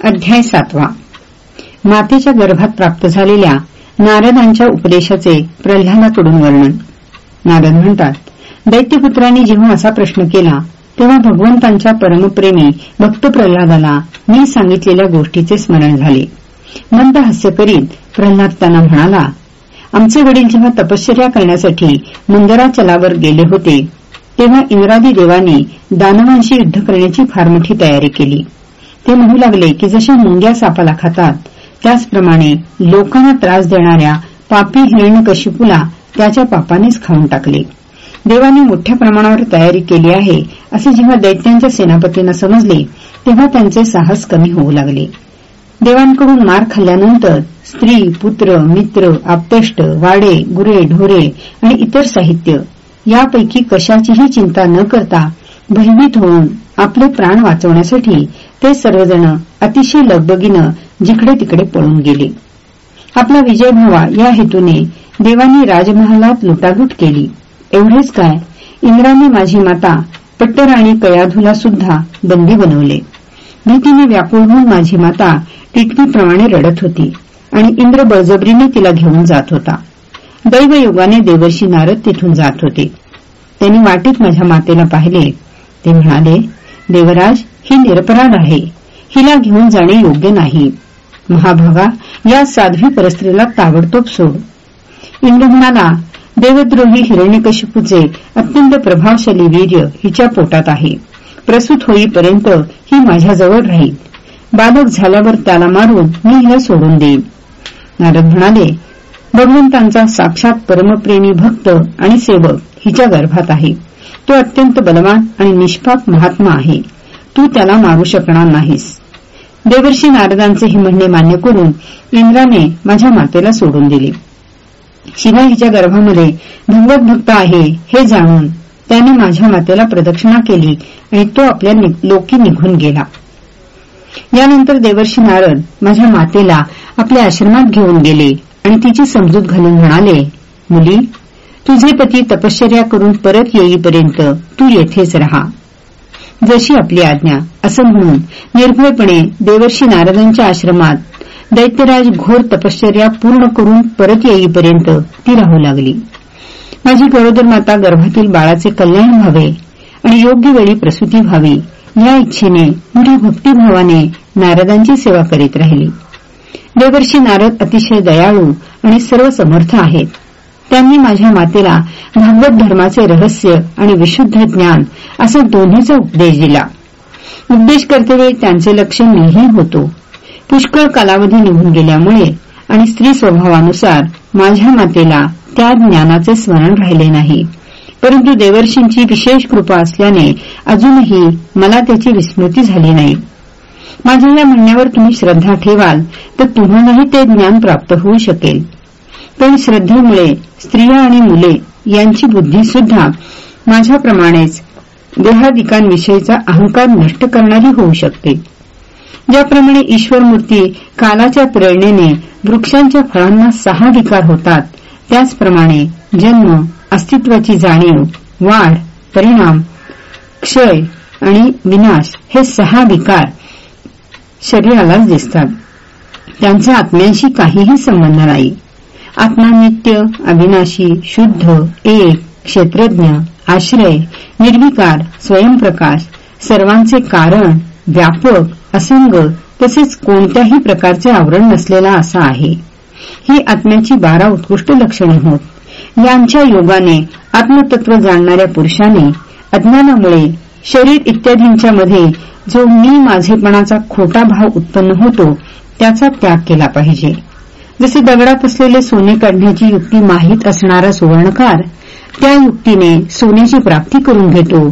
अध्याय सातवा. मातेच्या गर्भात प्राप्त झालेल्या नारदांच्या उपदेशाचे प्रल्हादाकडून वर्णन. नारद म्हणतात दैत्यपुत्रांनी जेव्हा असा प्रश्न केला तेव्हा भगवंतांच्या परमप्रेमी भक्त प्रल्हादाला मी सांगितलेल्या गोष्टीचे स्मरण झाले. मंद हास्य करीत प्रल्हाद त्यांना म्हणाला आमचे वडील जेव्हा तपश्चर्या करण्यासाठी मुंदराचलावर गेले होते तेव्हा इंद्रादी देवाने दानवांशी युद्ध करण्याची फार मोठी तयारी केली. ते म्हणू लागले की जशा मुंग्या सापाला खातात त्याचप्रमाणे लोकांना त्रास देणाऱ्या पापी हिरण्यकशिपूला त्याच्या पापानेच खाऊन टाकले. देवाने मोठ्या प्रमाणावर तयारी केली आहे असे जेव्हा दैत्यांच्या सेनापतींना समजले तेव्हा त्यांचे साहस कमी होऊ लागले. देवांकडून मार खाल्ल्यानंतर स्त्री पुत्र मित्र आपतेष्ट वाडे गुरे ढोरे आणि इतर साहित्य यापैकी कशाचीही चिंता न करता भयभीत होऊन आपले प्राण वाचवण्यासाठी ते सर्वजण अतिशय लगबगीनं जिकडे तिकडे पळून गेले. आपला विजय व्हावा या हेतूने देवाने राजमहालात लुटालूट केली. एवढेच काय इंद्राने माझी माता पट्टराणी कयाधूला सुद्धा बंदी बनवले. भीतीने व्याकुळ होऊन माझी माता टिटवीप्रमाणे रडत होती आणि इंद्र बळजबरीने तिला घेऊन जात होता. दैवयोगाने देवर्षी नारद तिथून जात होते. त्यांनी वाटेत माझ्या मातेला पाहिले. ते म्हणाले देवराज ही निरपराध आहे. हिला घेऊन जाणे योग्य नाही. महाभागा या साध्वी परस्त्रीला ताबडतोब सोड. इंद्र म्हणाला देवद्रोही हिरण्यकशिपूचे अत्यंत प्रभावशाली वीर्य हिच्या पोटात आहे. प्रसूत होईपर्यंत ही माझ्याजवळ राहील. बालक झाल्यावर त्याला मारून मी हिला सोडून देईन. नारद म्हणाले भगवंतांचा साक्षात परमप्रेमी भक्त आणि सेवक हिच्या गर्भात आहे. तो अत्यंत बलवान आणि निष्पाप महात्मा आहे. तू त्याला मारू शकणार नाहीस. देवर्षी नारदांचे हे म्हणणे मान्य करून इंद्राने माझ्या मातेला सोडून दिले. शिवा हिच्या गर्भामध्ये भगवत भक्त आहे हे जाणून त्याने माझ्या मातेला प्रदक्षिणा केली आणि तो आपल्या लोकी निघून गेला. यानंतर देवर्षी नारद माझ्या मातेला आपल्या आश्रमात घेऊन गेले आणि तिची समजूत घालून म्हणाले मुली तुझे पती तपश्चर्या करून परत येईपर्यंत तू येथेच रहा. जशी आपली आज्ञा असं म्हणून निर्भयपणे देवर्षी नारदांच्या आश्रमात दैत्यराज घोर तपश्चर्या पूर्ण करून परत येईपर्यंत ती राहू लागली. माझी गरोदर माता गर्भातील बाळाचे कल्याण व्हावे आणि योग्य वेळी प्रसूती व्हावी या इच्छेने मोठ्या भक्तिभावाने नारदांची सेवा करीत राहिली. देवर्षी नारद अतिशय दयाळू आणि सर्व समर्थ आहेत. त्यांनी माझ्या मातेला भागवत धर्माचे रहस्य आणि विशुद्ध ज्ञान असा दोन्हीचा उपदेश दिला. उपदेश करतेवेळी त्यांचे लक्ष मीही होतो. पुष्कळ कालावधी निघून गेल्यामुळे आणि स्त्री स्वभावानुसार माझ्या मातेला त्या ज्ञानाचे स्मरण राहिले नाही. परंतु देवर्षींची विशेष कृपा असल्याने अजूनही मला त्याची विस्मृती झाली नाही. माझ्या या म्हणण्यावर तुम्ही श्रद्धा ठेवाल तर तुम्हालाही ते ज्ञान प्राप्त होऊ शकेल. पण श्रद्धेमुळे स्त्रिया आणि मुले यांची बुद्धी सुद्धा माझ्याप्रमाणेच देहादिकांविषयीचा अहंकार नष्ट करणारी होऊ शकते. ज्याप्रमाणे ईश्वरमूर्ती कालाच्या प्रेरणेने वृक्षांच्या फळांना सहा विकार होतात त्याचप्रमाणे जन्म अस्तित्वाची जाणीव वाढ परिणाम क्षय आणि विनाश हे सहा विकार शरीरालाच दिसतात. त्यांचा आत्म्यांशी काहीही संबंध नाही. आत्मा नित्य अविनाशी शुद्ध एक क्षेत्रज्ञ आश्रय निर्विकार स्वयंप्रकाश सर्वांचे कारण व्यापक असंग तसेच कोणत्याही प्रकारचे आवरण नसलेला असा आहे. ही आत्म्याची बारा उत्कृष्ट लक्षणे होत. यांच्या योगाने आत्मतत्व जाणणाऱ्या पुरुषाने अज्ञानामुळे शरीर इत्यादींच्या मध्ये जो मी माझेपणाचा खोटा भाव उत्पन्न होतो त्याचा त्याग केला पाहिजे. जसे दगडात असलेले सोने काढण्याची युक्ती माहीत असणारा सुवर्णकार त्या युक्तीने सोन्याची प्राप्ती करून घेतो.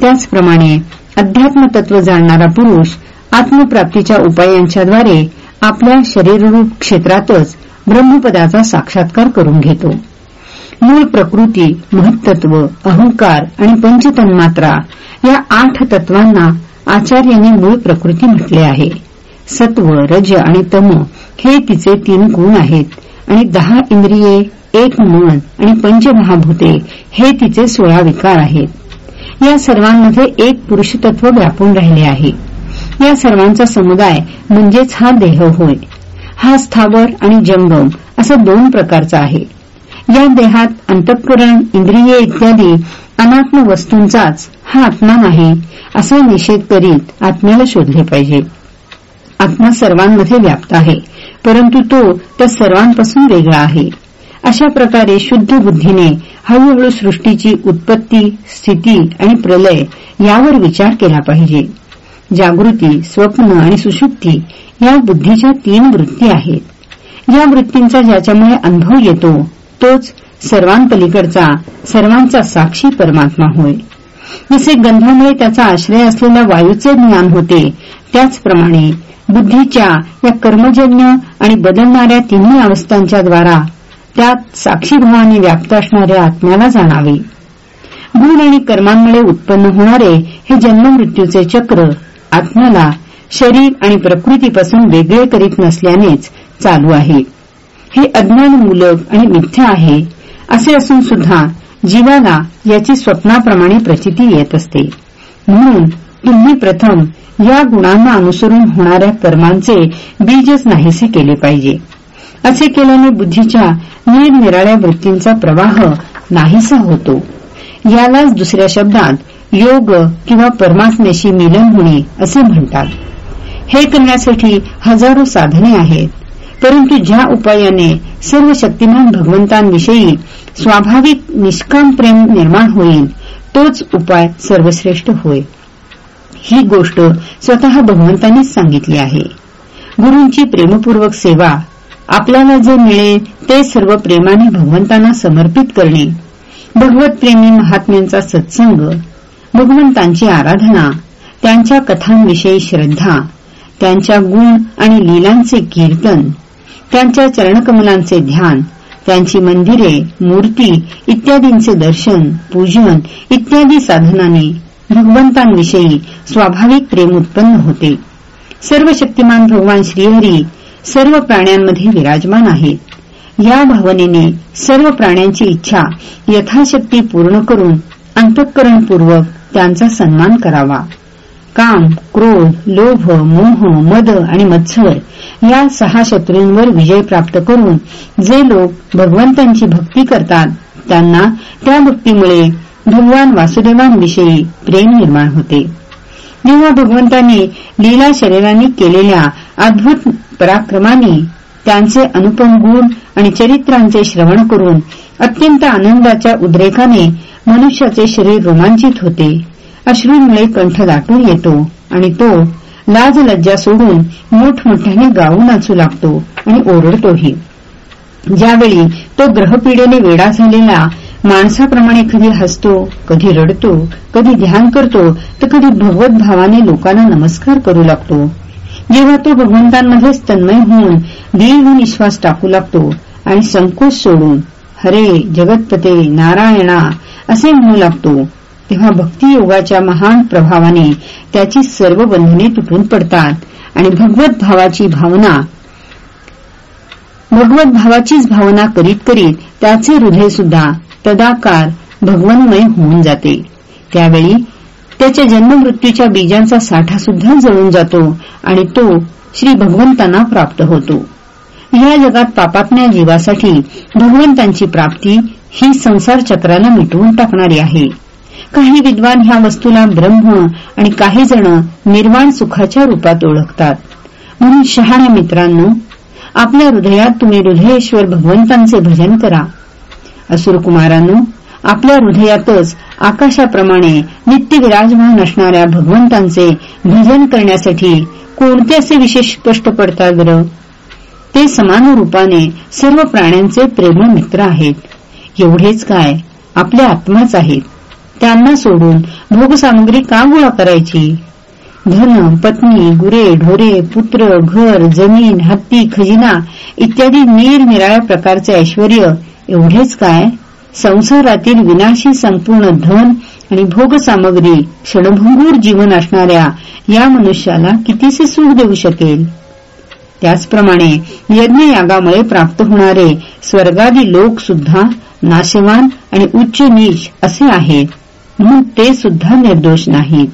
त्याचप्रमाणे अध्यात्म तत्व जाणणारा पुरुष आत्मप्राप्तीच्या उपायांच्याद्वारे आपल्या शरीररूप क्षेत्रातच ब्रह्मपदाचा साक्षात्कार करून घेतो. मूळ प्रकृती महत्त्व अहंकार आणि पंचतन्मात्रा या आठ तत्वांना आचार्यांनी मूळ प्रकृती म्हटले आहे. सत्व रज आणि तम हे तिचे तीन गुण आहेत. आणि दहा इंद्रिये एक मन आणि पंचमहाभूते हे तिचे सोळा विकार आहेत. या सर्वांमध्ये एक पुरुषतत्व व्यापून राहिले आहे. या सर्वांचा समुदाय म्हणजेच हा देह होय. हा स्थावर आणि जंगम असा दोन प्रकारचा आहे. या देहात अंतःकरण इंद्रिये इत्यादी अनात्म वस्तूंचाच हा आत्मा नाही असा निषेध करीत आत्म्याला शोधले पाहिजे. आत्मा सर्वांमध्ये व्याप्त आहे. परंतु तो त्या सर्वांपासून वेगळा आहे. अशा प्रकारे शुद्ध बुद्धीने हळूहळू सृष्टीची उत्पत्ती स्थिती आणि प्रलय यावर विचार केला पाहिजे. जागृती स्वप्न आणि सुशुक्ती या बुद्धीच्या तीन वृत्ती आहेत. या वृत्तींचा ज्याच्यामुळे अनुभव येतो तोच सर्वांपलीकडचा सर्वांचा साक्षी परमात्मा होय. जसे गंधामुळे त्याचा आश्रय असलेल्या वायूचे ज्ञान होते. त्याचप्रमाणे बुद्धीच्या या कर्मजन्य आणि बदलणाऱ्या तिन्ही अवस्थांच्या द्वारा त्यात साक्षीभावाने व्याप्त असणाऱ्या आत्म्याला जाणावे. गुण आणि कर्मांमुळे उत्पन्न होणारे हे जन्ममृत्यूचे चक्र आत्म्याला शरीर आणि प्रकृतीपासून वेगळे करीत नसल्यानेच चालू आहे. हे अज्ञानमूलक आणि मिथ्या आहे असे असून सुद्धा जीवाला याची स्वप्नाप्रमाणे प्रचिती येत असते. म्हणून तुम्ही प्रथम या गुणांना अनुसरून होणाऱ्या कर्मांचे बीजच नाहीसे केले पाहिजे. असे केल्याने बुद्धीच्या निरनिराळ्या वृत्तींचा प्रवाह नाहीसा होतो. यालाच दुसऱ्या शब्दात योग किंवा परमात्म्याशी मिलन होणे असे म्हणतात. हे करण्यासाठी हजारो साधने आहेत परंतु ज्या उपायाने सर्व शक्तिमान भगवंतांविषयी स्वाभाविक निष्काम प्रेम निर्माण होईल तोच उपाय सर्वश्रेष्ठ होय. ही गोष्ट स्वतः भगवंतांनीच सांगितली आहे. गुरूंची प्रेमपूर्वक सेवा आपल्याला जे मिळेल ते सर्व प्रेमाने भगवंतांना समर्पित करणे भगवत प्रेमी महात्म्यांचा सत्संग भगवंतांची आराधना त्यांच्या कथांविषयी श्रद्धा त्यांच्या गुण आणि लीलांचे कीर्तन त्यांच्या चरणकमलांचे ध्यान त्यांची मंदिरे मूर्ती इत्यादींचे दर्शन पूजन इत्यादी साधनाने भगवंतांविषयी स्वाभाविक प्रेम उत्पन्न होते. सर्व शक्तिमान भगवान श्रीहरी सर्व प्राण्यांमध्ये विराजमान आहेत. या भावनेने सर्व प्राण्यांची इच्छा यथाशक्ती पूर्ण करून अंतःकरणपूर्वक त्यांचा सन्मान करावा. काम क्रोध लोभ मोह मद आणि मत्सर या सहा शत्रूंवर विजय प्राप्त करून जे लोक भगवंतांची भक्ती करतात त्यांना त्या भक्तीमुळे भगवान वासुदेवांविषयी प्रेम निर्माण होते. जेव्हा भगवंतांनी लीला शरीरांनी केलेल्या अद्भुत पराक्रमाने त्यांचे अनुपम गुण आणि चरित्रांचे श्रवण करून अत्यंत आनंदाच्या उद्रेकाने मनुष्याचे शरीर रोमांचित होते. अश्रूंमुळे कंठ दाटून येतो आणि तो लाज लज्जा सोडून मोठमोठ्याने गाऊ नाचू लागतो आणि ओरडतोही. ज्यावेळी तो ग्रहपीडेने वेडा झालेला माणसाप्रमाणे कधी हसतो कधी रडतो कधी ध्यान करतो तर कधी भगवत भावाने लोकांना नमस्कार करू लागतो. जेव्हा तो भगवंतांमध्ये तन्मय होऊन दीर्घ निश्वास टाकू लागतो आणि संकोच सोडून हरे जगतपते नारायणा असे म्हणू लागतो. तेव्हा भक्तियोगाच्या महान प्रभावाने त्याची सर्व बंधने तुटून पडतात. आणि भगवत भावाची भावना भगवत भावाचीच भावना करीत करीत त्याचे हृदय सुद्धा तदाकार भगवनमय होऊन जाते. त्यावेळी त्याच्या जन्ममृत्यूच्या बीजांचा साठा सुद्धा जळून जातो आणि तो श्री भगवंतांना प्राप्त होतो. या जगात पापात्म्या जीवासाठी भगवंतांची प्राप्ती ही संसार चक्राला मिटवून टाकणारी आहे. काही विद्वान ह्या वस्तूला ब्रह्म आणि काही जण निर्वाण सुखाच्या रूपात ओळखतात. म्हणून शहाण्या मित्रांनो आपल्या हृदयात तुम्ही हृदयेश्वर भगवंतांचे भजन करा. असुरकुमारांनो आपल्या हृदयातच आकाशाप्रमाणे नित्य विराजमान असणाऱ्या भगवंतांचे भजन करण्यासाठी कोणते असे विशेष कष्ट पडतात बरं? ते समान रूपाने सर्व प्राण्यांचे प्रेम मित्र आहेत. एवढेच काय आपल्या आत्माच आहेत. त्यांना सोडून भोगसामग्री का गोळा करायची? धन पत्नी गुरे ढोरे पुत्र घर जमीन हत्ती खजिना इत्यादी निरनिराळ्या प्रकारचे ऐश्वर एवढेच काय? संसारातील विनाशी संपूर्ण धन आणि भोगसामग्री क्षणभंगूर जीवन असणाऱ्या या मनुष्याला कितीसे सुख देऊ शकेल? त्याचप्रमाणे यज्ञयागामुळे प्राप्त होणारे स्वर्गादी लोक सुद्धा नाशवान आणि उच्च नीच असे आहेत. म्हणून ते सुद्धा निर्दोष नाहीत.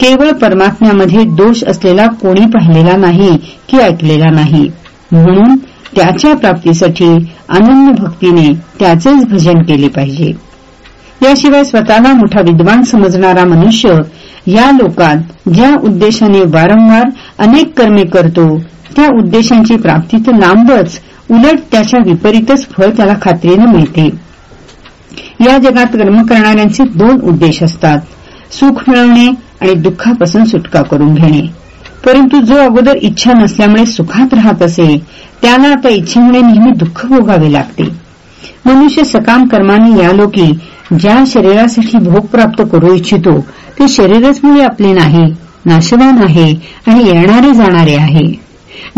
केवळ परमात्म्यामध्ये दोष असलेला कोणी पाहिलेला नाही की ऐकलेला नाही. म्हणून त्याच्या प्राप्तीसाठी अनन्य भक्तीने त्याचेच भजन केले पाहिजे. याशिवाय स्वतःला मोठा विद्वान समजणारा मनुष्य या लोकात ज्या उद्देशाने वारंवार अनेक कर्मे करतो त्या उद्देशांची प्राप्ती तर लांबच उलट त्याच्या विपरीतच फळ त्याला खात्रीनं मिळते. या जगात कर्म करणाऱ्यांचे दोन उद्देश असतात. सुख मिळवणे आणि दुःखापासून सुटका करून घेणे. परंतु जो अगोदर इच्छा नसल्यामुळे सुखात राहत असे त्याला आता इच्छेमुळे नेहमी दुःख भोगावे लागते. मनुष्य सकाम कर्माने या लोकी ज्या शरीरासाठी भोग प्राप्त करू इच्छितो ते शरीरच मुळे आपले नाही नाशवान आहे आणि येणारे जाणारे आहे.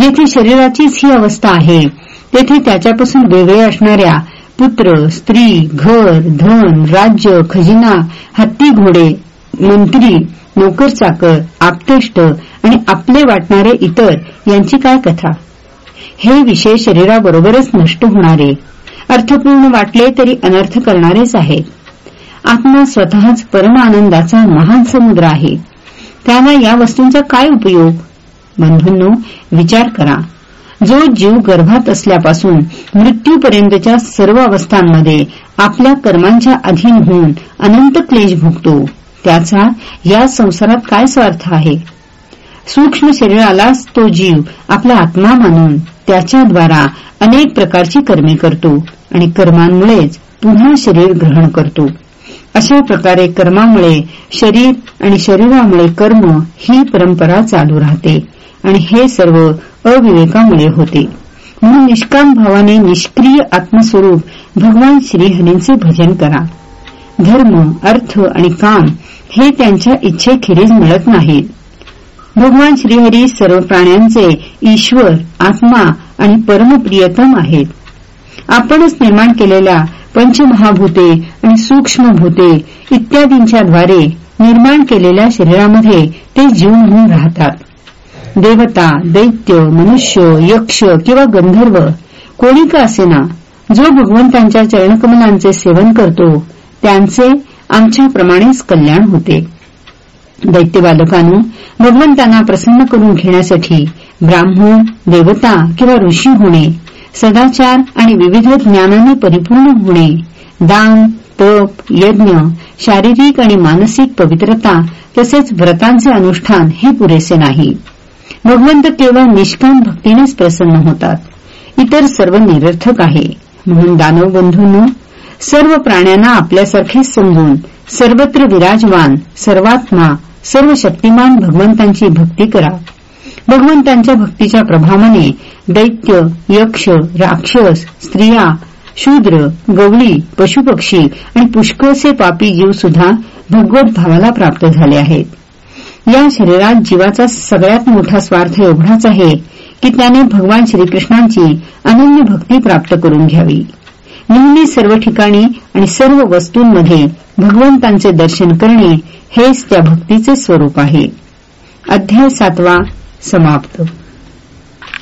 जेथे शरीराचीच ही अवस्था आहे तेथे त्याच्यापासून वेगळे असणाऱ्या पुत्र स्त्री घर धन राज्य खजिना हत्ती घोडे मंत्री नोकर चाकर आपतेष्ट आणि आपले वाटणारे इतर यांची काय कथा? हे विषय शरीराबरोबरच नष्ट होणारे अर्थपूर्ण वाटले तरी अनर्थ करणारेच आहेत. आत्मा स्वतःच परम आनंदाचा महान समुद्र आहे. त्याला या वस्तूंचा काय उपयोग? बंधूंनो विचार करा. जो जीव गर्भात असल्यापासून मृत्यूपर्यंतच्या सर्व अवस्थांमध्ये आपल्या कर्मांच्या अधीन होऊन अनंत क्लेश भोगतो. त्याचा या संसारात काय स्वार्थ आहे? सूक्ष्म शरीरालाच तो जीव आपला आत्मा मानून त्याच्याद्वारा अनेक प्रकारची कर्मे करतो आणि कर्मांमुळेच पुन्हा शरीर ग्रहण करतो. अशा प्रकारे कर्मामुळे शरीर आणि शरीरामुळे कर्म ही परंपरा चालू राहते. आणि हे सर्व अविवेकामुळे होते. म्हणून निष्काम भावाने निष्क्रिय आत्मस्वरूप भगवान श्रीहरींचे भजन करा. धर्म अर्थ आणि काम हे त्यांच्या इच्छेखेरीज मिळत नाहीत. भगवान श्रीहरी सर्व प्राण्यांचे ईश्वर आत्मा आणि परमप्रियतम आहेत. आपणच निर्माण केलेल्या पंचमहाभूते आणि सूक्ष्म भूते इत्यादींच्याद्वारे निर्माण केलेल्या शरीरामध्ये ते जीव म्हणून राहतात. देवता दैत्य मनुष्य यक्ष किंवा गंधर्व कोणी का असेना जो भगवंतांच्या चरणकमलांचे सेवन करतो त्यांचे आमच्याप्रमाणेच कल्याण होते. दैत्य भगवंतांना प्रसन्न करून घेण्यासाठी ब्राह्मण देवता किंवा ऋषी होणे सदाचार आणि विविध ज्ञानाने परिपूर्ण होणे दान तप यज्ञ शारीरिक आणि मानसिक पवित्रता तसेच व्रतांचे अनुष्ठान हे पुरेसे नाही. भगवंत केवळ निष्काम भक्तीनेच प्रसन्न होतात. इतर सर्व निरर्थक आहे. म्हणून दानव बंधूंनो सर्व प्राण्यांना आपल्यासारखेच समजून सर्वत्र विराजमान सर्वात्मा सर्व शक्तिमान भगवंतांची भक्ती करा. भगवंतांच्या भक्तीच्या प्रभावाने दैत्य यक्ष राक्षस स्त्रिया शूद्र गवळी पशुपक्षी आणि पुष्कळसे पापी जीव सुद्धा भगवत भावाला प्राप्त झाले आहेत. या शरीरात जीवाचा सगळ्यात मोठा स्वार्थ एवढाच आहे की त्याने भगवान श्रीकृष्णांची अनन्य भक्ती प्राप्त करून घ्यावी. नेहमी सर्व ठिकाणी आणि सर्व वस्तूंमध्ये भगवंतांचे दर्शन करणे हेच त्या भक्तीचे स्वरूप आहे. अध्याय सातवा समाप्त.